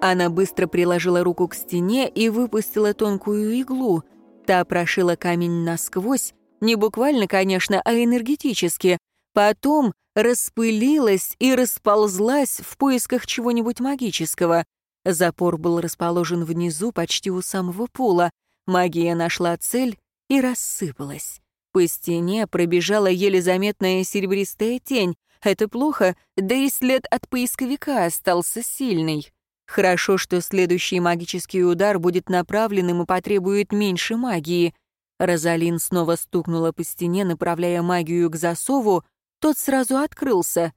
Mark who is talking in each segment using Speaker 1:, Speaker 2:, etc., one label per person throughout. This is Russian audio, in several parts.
Speaker 1: Она быстро приложила руку к стене и выпустила тонкую иглу. Та прошила камень насквозь, не буквально, конечно, а энергетически. Потом распылилась и расползлась в поисках чего-нибудь магического. Запор был расположен внизу, почти у самого пола. Магия нашла цель и рассыпалась. По стене пробежала еле заметная серебристая тень. Это плохо, да и след от поисковика остался сильный. Хорошо, что следующий магический удар будет направленным и потребует меньше магии. Розалин снова стукнула по стене, направляя магию к засову, тот сразу открылся.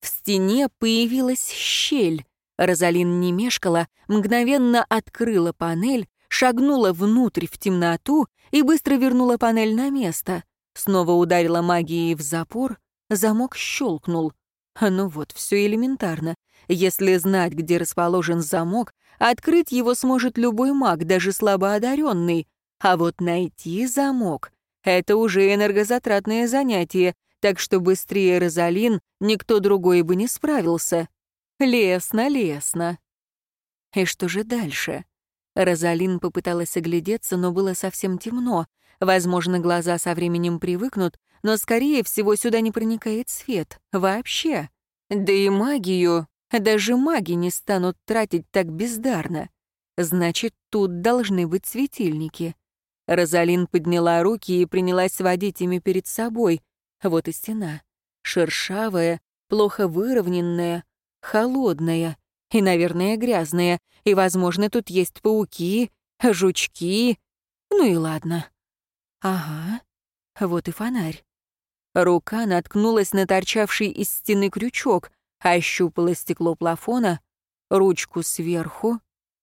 Speaker 1: В стене появилась щель. Розалин не мешкала, мгновенно открыла панель, шагнула внутрь в темноту и быстро вернула панель на место. Снова ударила магией в запор, замок щелкнул. Ну вот, все элементарно. Если знать, где расположен замок, открыть его сможет любой маг, даже слабоодаренный. А вот найти замок — это уже энергозатратное занятие, так что быстрее Розалин никто другой бы не справился. Лесно, лесно. И что же дальше? Розалин попыталась оглядеться, но было совсем темно. Возможно, глаза со временем привыкнут, но, скорее всего, сюда не проникает свет. Вообще. Да и магию, даже маги не станут тратить так бездарно. Значит, тут должны быть светильники. Розалин подняла руки и принялась сводить ими перед собой. Вот и стена. Шершавая, плохо выровненная, холодная и, наверное, грязная, и, возможно, тут есть пауки, жучки. Ну и ладно. Ага, вот и фонарь. Рука наткнулась на торчавший из стены крючок, ощупала стекло плафона, ручку сверху,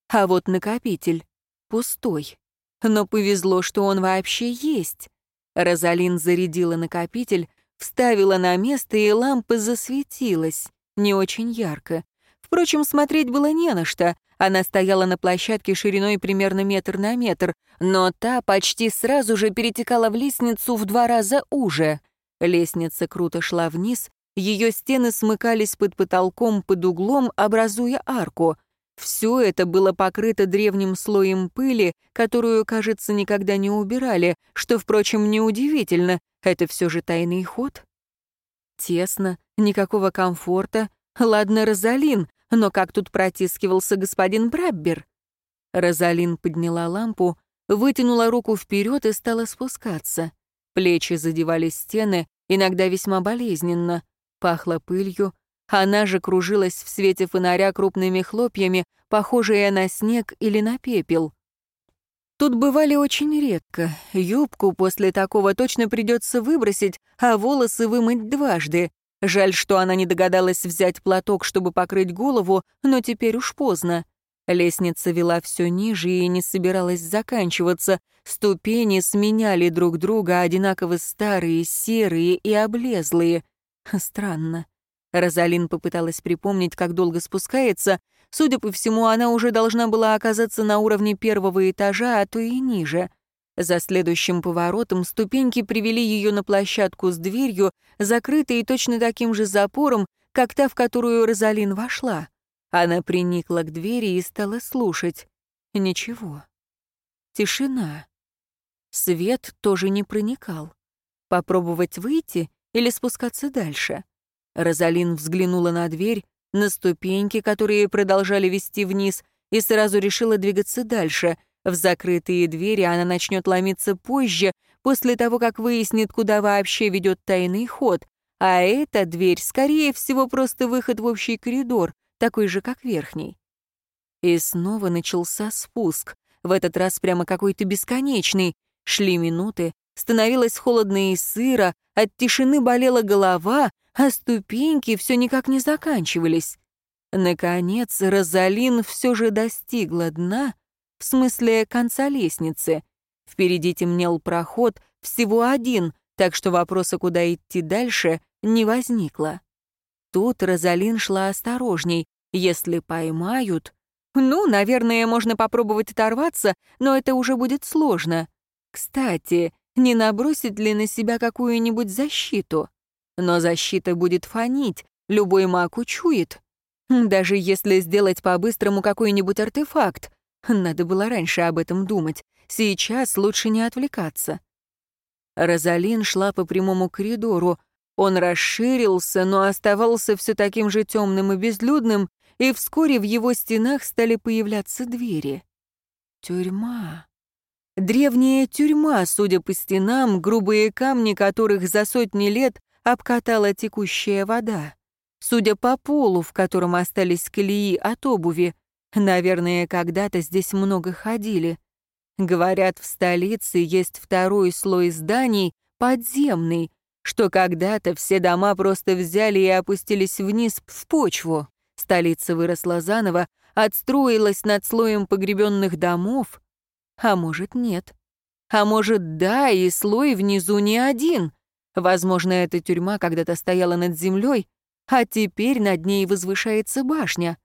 Speaker 1: а вот накопитель пустой. Но повезло, что он вообще есть. Розалин зарядила накопитель, вставила на место, и лампа засветилась, не очень ярко. Впрочем, смотреть было не на что. Она стояла на площадке шириной примерно метр на метр, но та почти сразу же перетекала в лестницу в два раза уже. Лестница круто шла вниз, ее стены смыкались под потолком под углом, образуя арку. Все это было покрыто древним слоем пыли, которую, кажется, никогда не убирали, что, впрочем, неудивительно, это все же тайный ход. Тесно, никакого комфорта, Ладно, Розалин, но как тут протискивался господин Браббер? Розалин подняла лампу, вытянула руку вперед и стала спускаться. Плечи задевали стены, иногда весьма болезненно. Пахло пылью. Она же кружилась в свете фонаря крупными хлопьями, похожие на снег или на пепел. Тут бывали очень редко. Юбку после такого точно придется выбросить, а волосы вымыть дважды. Жаль, что она не догадалась взять платок, чтобы покрыть голову, но теперь уж поздно. Лестница вела все ниже и не собиралась заканчиваться. Ступени сменяли друг друга, одинаково старые, серые и облезлые. Странно. Розалин попыталась припомнить, как долго спускается. Судя по всему, она уже должна была оказаться на уровне первого этажа, а то и ниже — за следующим поворотом ступеньки привели ее на площадку с дверью, закрытой точно таким же запором, как та, в которую Розалин вошла. Она приникла к двери и стала слушать. Ничего. Тишина. Свет тоже не проникал. Попробовать выйти или спускаться дальше? Розалин взглянула на дверь, на ступеньки, которые продолжали вести вниз, и сразу решила двигаться дальше — в закрытые двери она начнет ломиться позже, после того, как выяснит, куда вообще ведет тайный ход. А эта дверь, скорее всего, просто выход в общий коридор, такой же, как верхний. И снова начался спуск. В этот раз прямо какой-то бесконечный. Шли минуты, становилось холодно и сыро, от тишины болела голова, а ступеньки все никак не заканчивались. Наконец, Розалин все же достигла дна — в смысле конца лестницы. Впереди темнел проход, всего один, так что вопроса, куда идти дальше, не возникло. Тут Розалин шла осторожней. Если поймают... Ну, наверное, можно попробовать оторваться, но это уже будет сложно. Кстати, не набросить ли на себя какую-нибудь защиту? Но защита будет фонить, любой маг учует. Даже если сделать по-быстрому какой-нибудь артефакт. Надо было раньше об этом думать. Сейчас лучше не отвлекаться. Розалин шла по прямому коридору. Он расширился, но оставался все таким же темным и безлюдным, и вскоре в его стенах стали появляться двери. Тюрьма. Древняя тюрьма, судя по стенам, грубые камни которых за сотни лет обкатала текущая вода. Судя по полу, в котором остались колеи от обуви, наверное, когда-то здесь много ходили. Говорят, в столице есть второй слой зданий, подземный, что когда-то все дома просто взяли и опустились вниз в почву. Столица выросла заново, отстроилась над слоем погребенных домов. А может, нет. А может, да, и слой внизу не один. Возможно, эта тюрьма когда-то стояла над землей, а теперь над ней возвышается башня.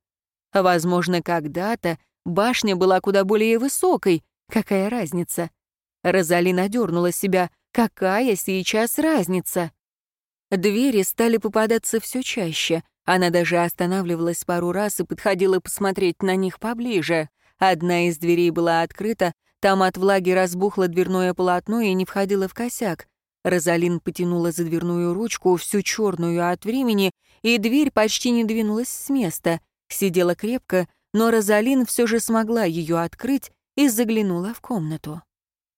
Speaker 1: Возможно, когда-то башня была куда более высокой. Какая разница? Розалина дернула себя. Какая сейчас разница? Двери стали попадаться все чаще. Она даже останавливалась пару раз и подходила посмотреть на них поближе. Одна из дверей была открыта, там от влаги разбухло дверное полотно и не входило в косяк. Розалин потянула за дверную ручку, всю черную от времени, и дверь почти не двинулась с места. Сидела крепко, но Розалин все же смогла ее открыть и заглянула в комнату.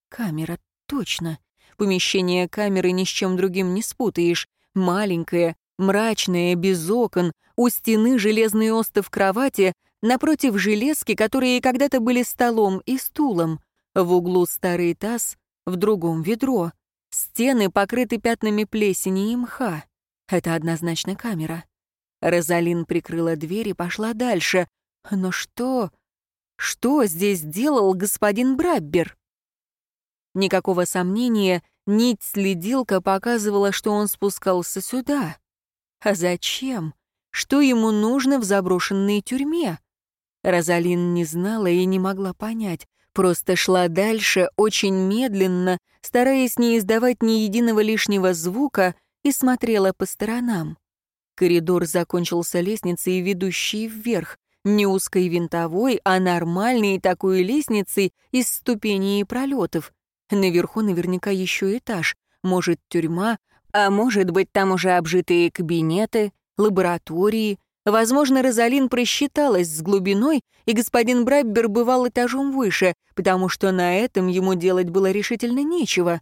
Speaker 1: Камера, точно. Помещение камеры ни с чем другим не спутаешь. Маленькое, мрачное, без окон, у стены железный остов кровати, напротив железки, которые когда-то были столом и стулом. В углу старый таз, в другом ведро. Стены покрыты пятнами плесени и мха. Это однозначно камера. Розалин прикрыла дверь и пошла дальше. Но что... Что здесь делал господин Браббер? Никакого сомнения, нить-следилка показывала, что он спускался сюда. А зачем? Что ему нужно в заброшенной тюрьме? Розалин не знала и не могла понять, просто шла дальше очень медленно, стараясь не издавать ни единого лишнего звука, и смотрела по сторонам. Коридор закончился лестницей, ведущей вверх, не узкой винтовой, а нормальной такой лестницей из ступеней и пролетов. Наверху наверняка еще этаж, может, тюрьма, а может быть, там уже обжитые кабинеты, лаборатории. Возможно, Розалин просчиталась с глубиной, и господин Браббер бывал этажом выше, потому что на этом ему делать было решительно нечего.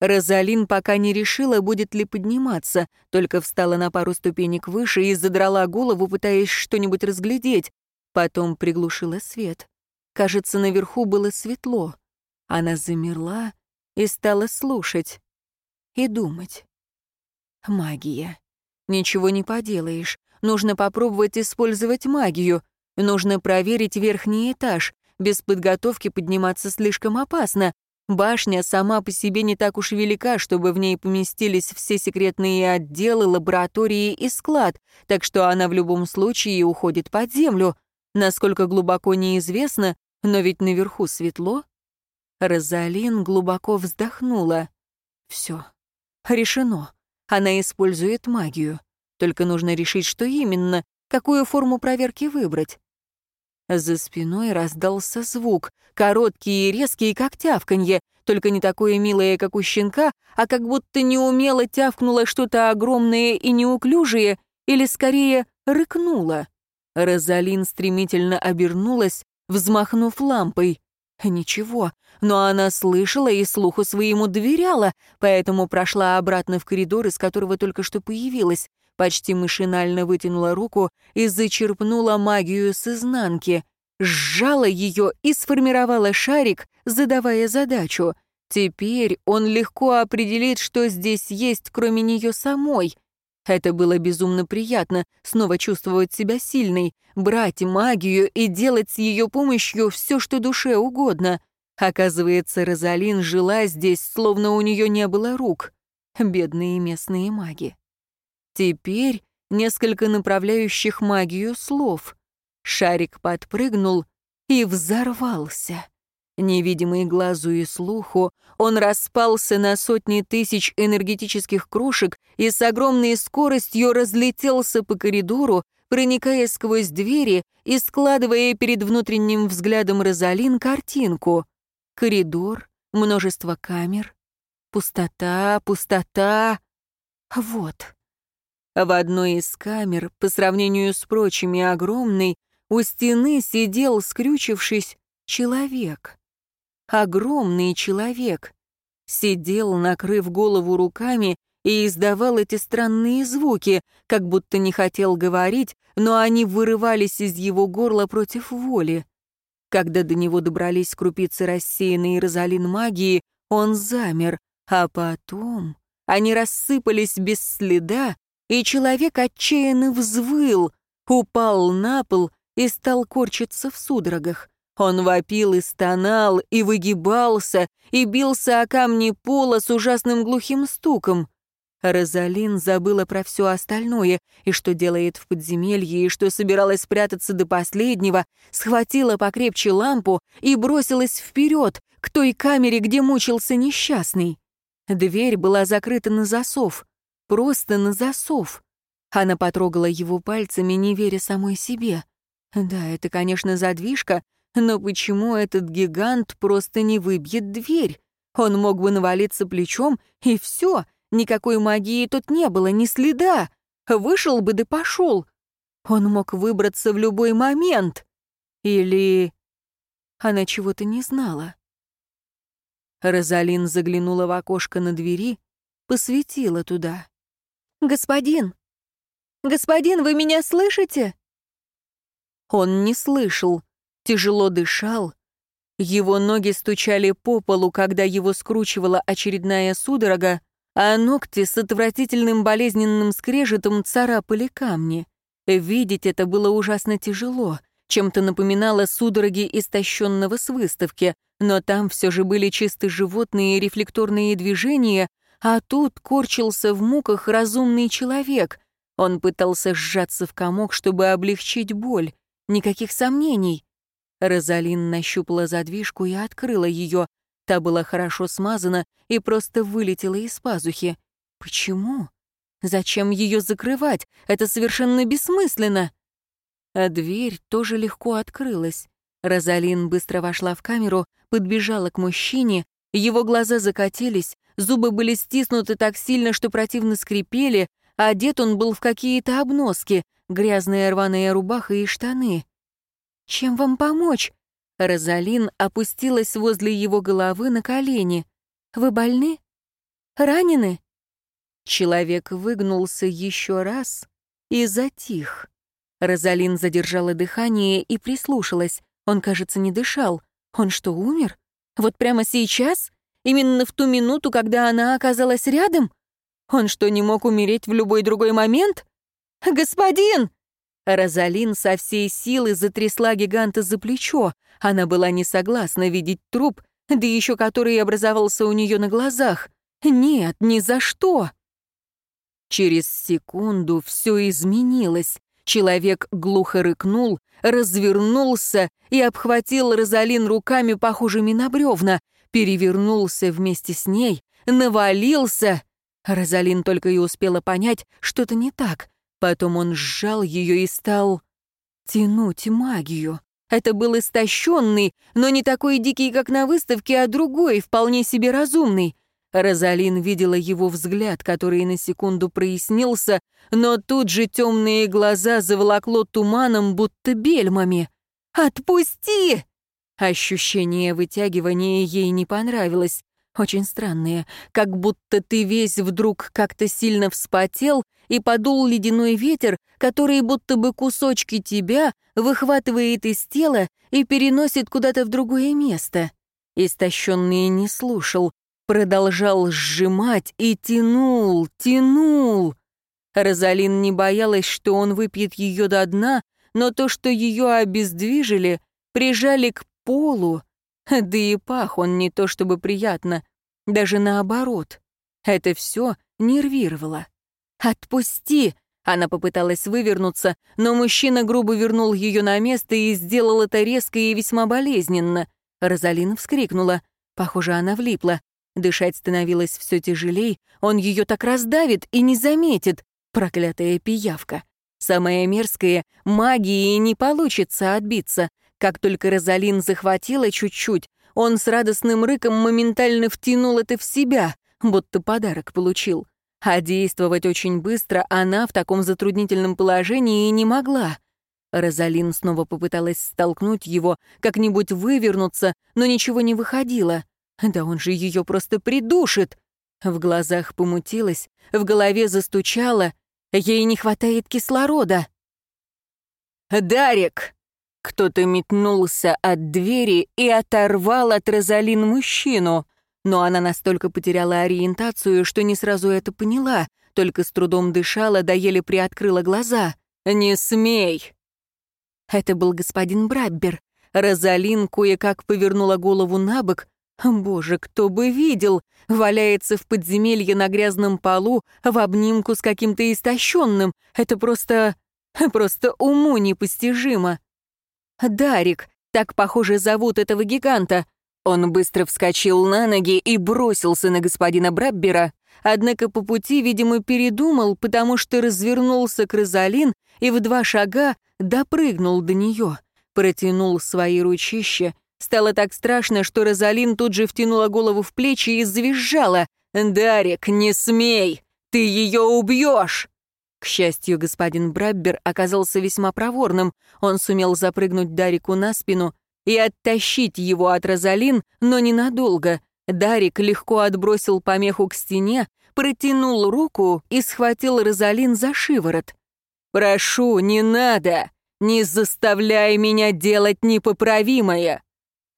Speaker 1: Розалин пока не решила, будет ли подниматься, только встала на пару ступенек выше и задрала голову, пытаясь что-нибудь разглядеть. Потом приглушила свет. Кажется, наверху было светло. Она замерла и стала слушать и думать. Магия. Ничего не поделаешь. Нужно попробовать использовать магию. Нужно проверить верхний этаж. Без подготовки подниматься слишком опасно. Башня сама по себе не так уж велика, чтобы в ней поместились все секретные отделы, лаборатории и склад, так что она в любом случае уходит под землю. Насколько глубоко неизвестно, но ведь наверху светло. Розалин глубоко вздохнула. Все. Решено. Она использует магию. Только нужно решить, что именно, какую форму проверки выбрать. За спиной раздался звук, короткий и резкий, как тявканье, только не такое милое, как у щенка, а как будто неумело тявкнуло что-то огромное и неуклюжее, или скорее рыкнуло. Розалин стремительно обернулась, взмахнув лампой. Ничего, но она слышала и слуху своему доверяла, поэтому прошла обратно в коридор, из которого только что появилась, почти машинально вытянула руку и зачерпнула магию с изнанки, сжала ее и сформировала шарик, задавая задачу. Теперь он легко определит, что здесь есть, кроме нее самой. Это было безумно приятно, снова чувствовать себя сильной, брать магию и делать с ее помощью все, что душе угодно. Оказывается, Розалин жила здесь, словно у нее не было рук. Бедные местные маги. Теперь несколько направляющих магию слов. Шарик подпрыгнул и взорвался. Невидимый глазу и слуху, он распался на сотни тысяч энергетических крошек и с огромной скоростью разлетелся по коридору, проникая сквозь двери и складывая перед внутренним взглядом Розалин картинку. Коридор, множество камер, пустота, пустота. Вот. В одной из камер, по сравнению с прочими огромной, у стены сидел, скрючившись, человек. Огромный человек. Сидел, накрыв голову руками, и издавал эти странные звуки, как будто не хотел говорить, но они вырывались из его горла против воли. Когда до него добрались крупицы рассеянной Розалин магии, он замер, а потом они рассыпались без следа, и человек отчаянно взвыл, упал на пол и стал корчиться в судорогах. Он вопил и стонал, и выгибался, и бился о камни пола с ужасным глухим стуком. Розалин забыла про все остальное, и что делает в подземелье, и что собиралась спрятаться до последнего, схватила покрепче лампу и бросилась вперед, к той камере, где мучился несчастный. Дверь была закрыта на засов, просто на засов. Она потрогала его пальцами, не веря самой себе. Да, это, конечно, задвижка, но почему этот гигант просто не выбьет дверь? Он мог бы навалиться плечом, и все — Никакой магии тут не было, ни следа. Вышел бы да пошел. Он мог выбраться в любой момент. Или... Она чего-то не знала. Розалин заглянула в окошко на двери, посветила туда. «Господин! Господин, вы меня слышите?» Он не слышал, тяжело дышал. Его ноги стучали по полу, когда его скручивала очередная судорога, а ногти с отвратительным болезненным скрежетом царапали камни. Видеть это было ужасно тяжело, чем-то напоминало судороги истощенного с выставки, но там все же были чисто животные рефлекторные движения, а тут корчился в муках разумный человек. Он пытался сжаться в комок, чтобы облегчить боль. Никаких сомнений. Розалин нащупала задвижку и открыла ее, Та была хорошо смазана и просто вылетела из пазухи. Почему? Зачем ее закрывать? Это совершенно бессмысленно. А дверь тоже легко открылась. Розалин быстро вошла в камеру, подбежала к мужчине, его глаза закатились, зубы были стиснуты так сильно, что противно скрипели, а одет он был в какие-то обноски, грязная рваная рубаха и штаны. «Чем вам помочь?» Розалин опустилась возле его головы на колени. «Вы больны? Ранены?» Человек выгнулся еще раз и затих. Розалин задержала дыхание и прислушалась. Он, кажется, не дышал. Он что, умер? Вот прямо сейчас? Именно в ту минуту, когда она оказалась рядом? Он что, не мог умереть в любой другой момент? «Господин!» Розалин со всей силы затрясла гиганта за плечо. Она была не согласна видеть труп, да еще который образовался у нее на глазах. Нет, ни за что. Через секунду все изменилось. Человек глухо рыкнул, развернулся и обхватил Розалин руками, похожими на бревна, перевернулся вместе с ней, навалился. Розалин только и успела понять, что-то не так. Потом он сжал ее и стал тянуть магию. Это был истощенный, но не такой дикий, как на выставке, а другой, вполне себе разумный. Розалин видела его взгляд, который на секунду прояснился, но тут же темные глаза заволокло туманом, будто бельмами. «Отпусти!» Ощущение вытягивания ей не понравилось. Очень странные, как будто ты весь вдруг как-то сильно вспотел и подул ледяной ветер, который будто бы кусочки тебя выхватывает из тела и переносит куда-то в другое место. Истощенный не слушал, продолжал сжимать и тянул, тянул. Розалин не боялась, что он выпьет ее до дна, но то, что ее обездвижили, прижали к полу, да и пах он не то чтобы приятно, даже наоборот. Это все нервировало. «Отпусти!» Она попыталась вывернуться, но мужчина грубо вернул ее на место и сделал это резко и весьма болезненно. Розалина вскрикнула. Похоже, она влипла. Дышать становилось все тяжелей, он ее так раздавит и не заметит. Проклятая пиявка. Самое мерзкое, магии не получится отбиться. Как только Розалин захватила чуть-чуть, он с радостным рыком моментально втянул это в себя, будто подарок получил. А действовать очень быстро она в таком затруднительном положении не могла. Розалин снова попыталась столкнуть его, как-нибудь вывернуться, но ничего не выходило. Да он же ее просто придушит. В глазах помутилась, в голове застучало. Ей не хватает кислорода. «Дарик!» Кто-то метнулся от двери и оторвал от Розалин мужчину. Но она настолько потеряла ориентацию, что не сразу это поняла, только с трудом дышала, да еле приоткрыла глаза. «Не смей!» Это был господин Браббер. Розалин кое-как повернула голову на бок. Боже, кто бы видел! Валяется в подземелье на грязном полу в обнимку с каким-то истощенным. Это просто... просто уму непостижимо. Дарик, так, похоже, зовут этого гиганта. Он быстро вскочил на ноги и бросился на господина Браббера, однако по пути, видимо, передумал, потому что развернулся к Розалин и в два шага допрыгнул до нее, протянул свои ручища. Стало так страшно, что Розалин тут же втянула голову в плечи и завизжала. «Дарик, не смей! Ты ее убьешь!» К счастью, господин Браббер оказался весьма проворным. Он сумел запрыгнуть Дарику на спину и оттащить его от Розалин, но ненадолго. Дарик легко отбросил помеху к стене, протянул руку и схватил Розалин за шиворот. «Прошу, не надо! Не заставляй меня делать непоправимое!»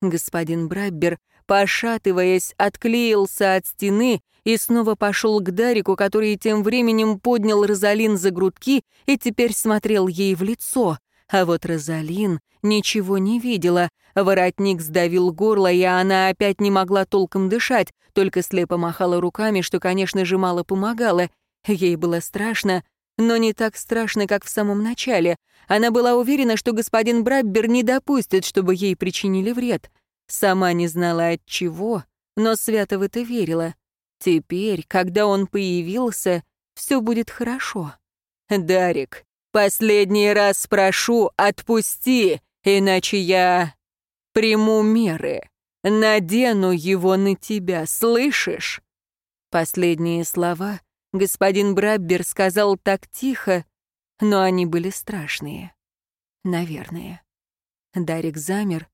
Speaker 1: Господин Браббер, пошатываясь, отклеился от стены и снова пошел к Дарику, который тем временем поднял Розалин за грудки и теперь смотрел ей в лицо. А вот Розалин ничего не видела. Воротник сдавил горло, и она опять не могла толком дышать, только слепо махала руками, что, конечно же, мало помогало. Ей было страшно, но не так страшно, как в самом начале. Она была уверена, что господин Браббер не допустит, чтобы ей причинили вред. Сама не знала от чего, но свято в это верила. Теперь, когда он появился, все будет хорошо. «Дарик, последний раз прошу, отпусти, иначе я приму меры. Надену его на тебя, слышишь?» Последние слова господин Браббер сказал так тихо, но они были страшные. Наверное. Дарик замер,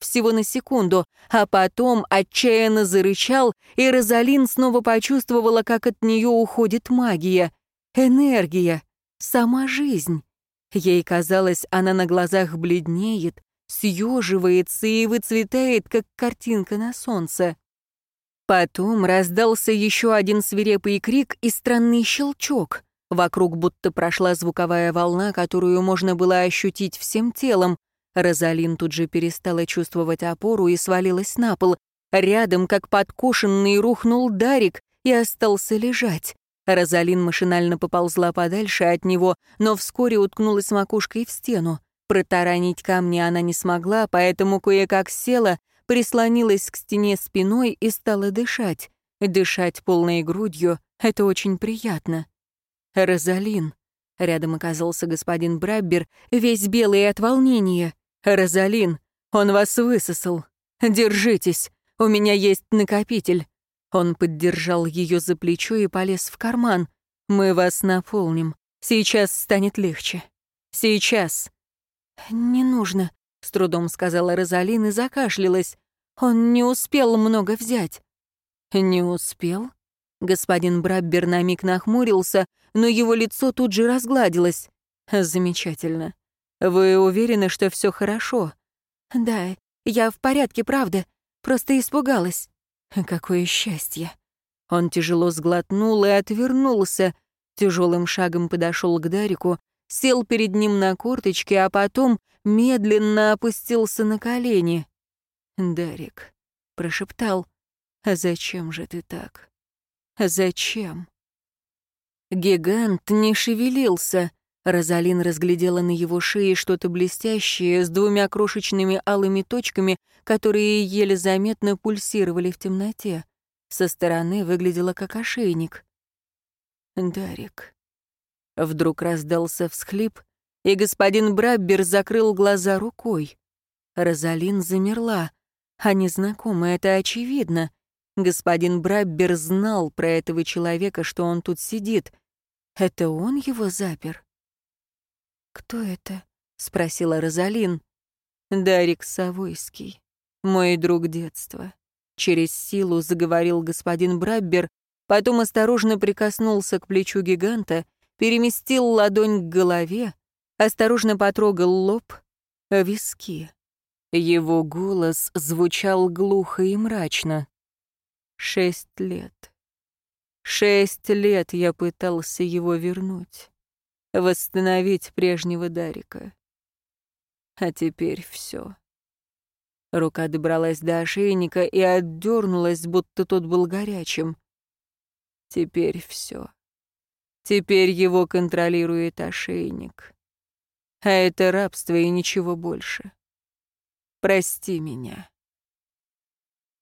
Speaker 1: всего на секунду, а потом отчаянно зарычал, и Розалин снова почувствовала, как от нее уходит магия, энергия, сама жизнь. Ей казалось, она на глазах бледнеет, съеживается и выцветает, как картинка на солнце. Потом раздался еще один свирепый крик и странный щелчок. Вокруг будто прошла звуковая волна, которую можно было ощутить всем телом, Розалин тут же перестала чувствовать опору и свалилась на пол. Рядом, как подкошенный, рухнул Дарик и остался лежать. Розалин машинально поползла подальше от него, но вскоре уткнулась макушкой в стену. Протаранить камни она не смогла, поэтому кое-как села, прислонилась к стене спиной и стала дышать. Дышать полной грудью — это очень приятно. «Розалин», — рядом оказался господин Браббер, весь белый от волнения. «Розалин, он вас высосал. Держитесь, у меня есть накопитель». Он поддержал ее за плечо и полез в карман. «Мы вас наполним. Сейчас станет легче. Сейчас». «Не нужно», — с трудом сказала Розалин и закашлялась. «Он не успел много взять». «Не успел?» Господин Браббер на миг нахмурился, но его лицо тут же разгладилось. «Замечательно. «Вы уверены, что все хорошо?» «Да, я в порядке, правда. Просто испугалась». «Какое счастье!» Он тяжело сглотнул и отвернулся, тяжелым шагом подошел к Дарику, сел перед ним на корточки, а потом медленно опустился на колени. «Дарик», — прошептал, «а зачем же ты так? Зачем?» Гигант не шевелился, Розалин разглядела на его шее что-то блестящее с двумя крошечными алыми точками, которые еле заметно пульсировали в темноте. Со стороны выглядело как ошейник. «Дарик». Вдруг раздался всхлип, и господин Браббер закрыл глаза рукой. Розалин замерла. А незнакомый это очевидно. Господин Браббер знал про этого человека, что он тут сидит. Это он его запер? «Кто это?» — спросила Розалин. «Дарик Савойский, мой друг детства». Через силу заговорил господин Браббер, потом осторожно прикоснулся к плечу гиганта, переместил ладонь к голове, осторожно потрогал лоб, виски. Его голос звучал глухо и мрачно. Шесть лет. Шесть лет я пытался его вернуть, восстановить прежнего Дарика. А теперь все. Рука добралась до ошейника и отдернулась, будто тот был горячим. Теперь все. Теперь его контролирует ошейник. А это рабство и ничего больше. Прости меня.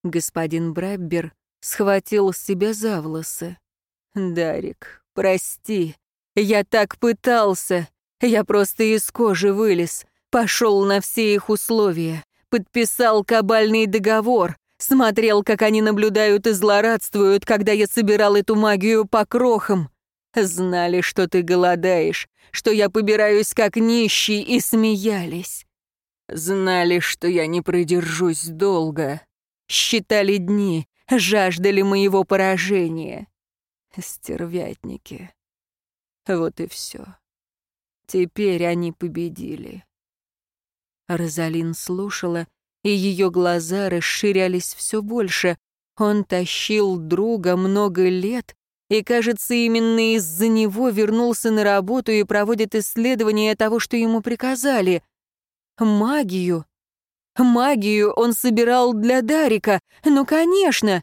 Speaker 1: Господин Браббер схватил себя за волосы. «Дарик, прости. Я так пытался. Я просто из кожи вылез. Пошел на все их условия. Подписал кабальный договор. Смотрел, как они наблюдают и злорадствуют, когда я собирал эту магию по крохам. Знали, что ты голодаешь, что я побираюсь как нищий, и смеялись. Знали, что я не продержусь долго. Считали дни, жаждали моего поражения. Стервятники. Вот и все. Теперь они победили. Розалин слушала, и ее глаза расширялись все больше. Он тащил друга много лет, и, кажется, именно из-за него вернулся на работу и проводит исследования того, что ему приказали. Магию. Магию он собирал для Дарика. Ну, конечно.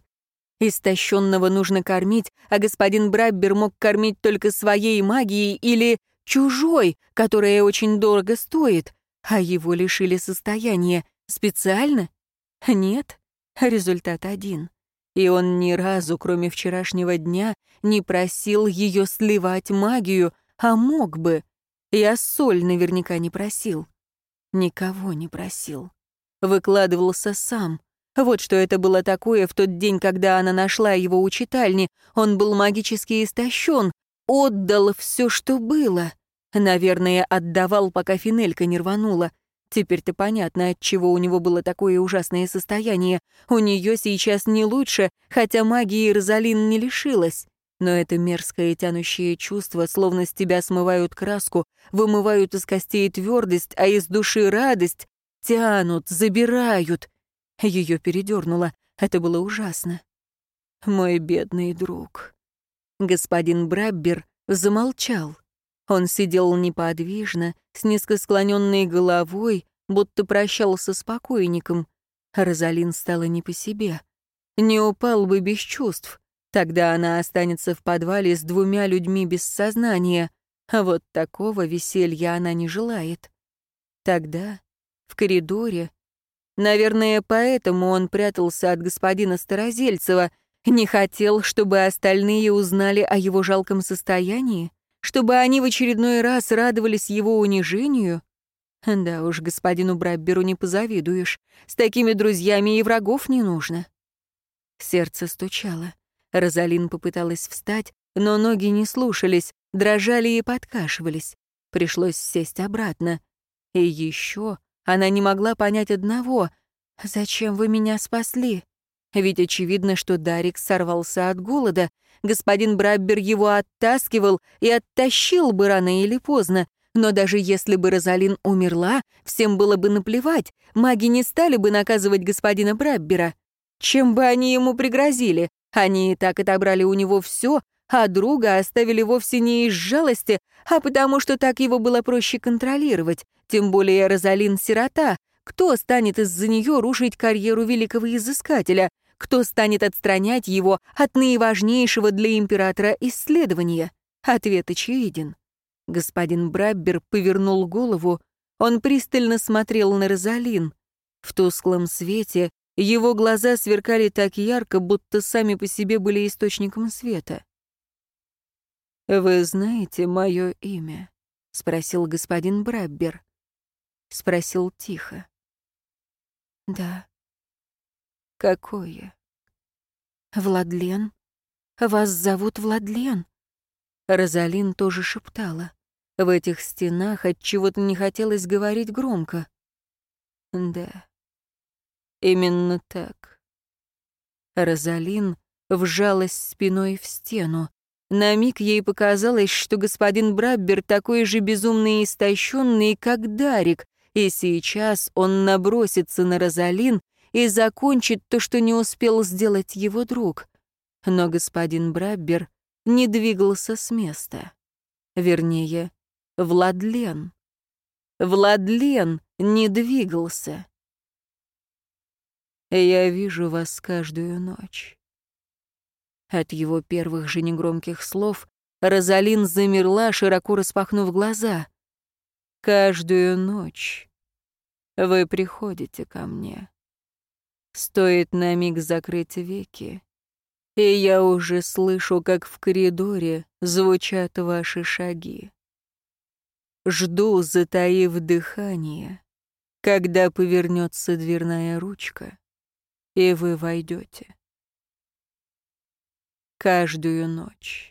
Speaker 1: Истощенного нужно кормить, а господин Браббер мог кормить только своей магией или чужой, которая очень дорого стоит. А его лишили состояния. Специально? Нет. Результат один. И он ни разу, кроме вчерашнего дня, не просил ее сливать магию, а мог бы. Я соль наверняка не просил. Никого не просил. Выкладывался сам. Вот что это было такое в тот день, когда она нашла его у читальни. Он был магически истощен, отдал все, что было. Наверное, отдавал, пока финелька не рванула. Теперь-то понятно, от чего у него было такое ужасное состояние. У нее сейчас не лучше, хотя магии Розалин не лишилась. Но это мерзкое тянущее чувство, словно с тебя смывают краску, вымывают из костей твердость, а из души радость, тянут, забирают. Ее передернуло. Это было ужасно. Мой бедный друг. Господин Браббер замолчал. Он сидел неподвижно, с низко склоненной головой, будто прощался с покойником. Розалин стала не по себе. Не упал бы без чувств. Тогда она останется в подвале с двумя людьми без сознания. А вот такого веселья она не желает. Тогда, в коридоре... Наверное, поэтому он прятался от господина Старозельцева, не хотел, чтобы остальные узнали о его жалком состоянии чтобы они в очередной раз радовались его унижению? Да уж, господину Брабберу не позавидуешь. С такими друзьями и врагов не нужно. Сердце стучало. Розалин попыталась встать, но ноги не слушались, дрожали и подкашивались. Пришлось сесть обратно. И еще она не могла понять одного. «Зачем вы меня спасли?» Ведь очевидно, что Дарик сорвался от голода. Господин Браббер его оттаскивал и оттащил бы рано или поздно. Но даже если бы Розалин умерла, всем было бы наплевать. Маги не стали бы наказывать господина Браббера. Чем бы они ему пригрозили? Они и так отобрали у него все, а друга оставили вовсе не из жалости, а потому что так его было проще контролировать. Тем более Розалин — сирота. Кто станет из-за нее рушить карьеру великого изыскателя? Кто станет отстранять его от наиважнейшего для императора исследования? Ответ очевиден. Господин Браббер повернул голову. Он пристально смотрел на Розалин. В тусклом свете его глаза сверкали так ярко, будто сами по себе были источником света. «Вы знаете мое имя?» — спросил господин Браббер. Спросил тихо. «Да». «Какое?» «Владлен. Вас зовут Владлен». Розалин тоже шептала. В этих стенах от чего-то не хотелось говорить громко. Да. Именно так. Розалин вжалась спиной в стену. На миг ей показалось, что господин Браббер такой же безумный и истощенный, как Дарик, и сейчас он набросится на Розалин и закончит то, что не успел сделать его друг. Но господин Браббер не двигался с места. Вернее, Владлен. Владлен не двигался. Я вижу вас каждую ночь. От его первых же негромких слов Розалин замерла, широко распахнув глаза. «Каждую ночь вы приходите ко мне. Стоит на миг закрыть веки, и я уже слышу, как в коридоре звучат ваши шаги. Жду, затаив дыхание, когда повернется дверная ручка, и вы войдете. Каждую ночь.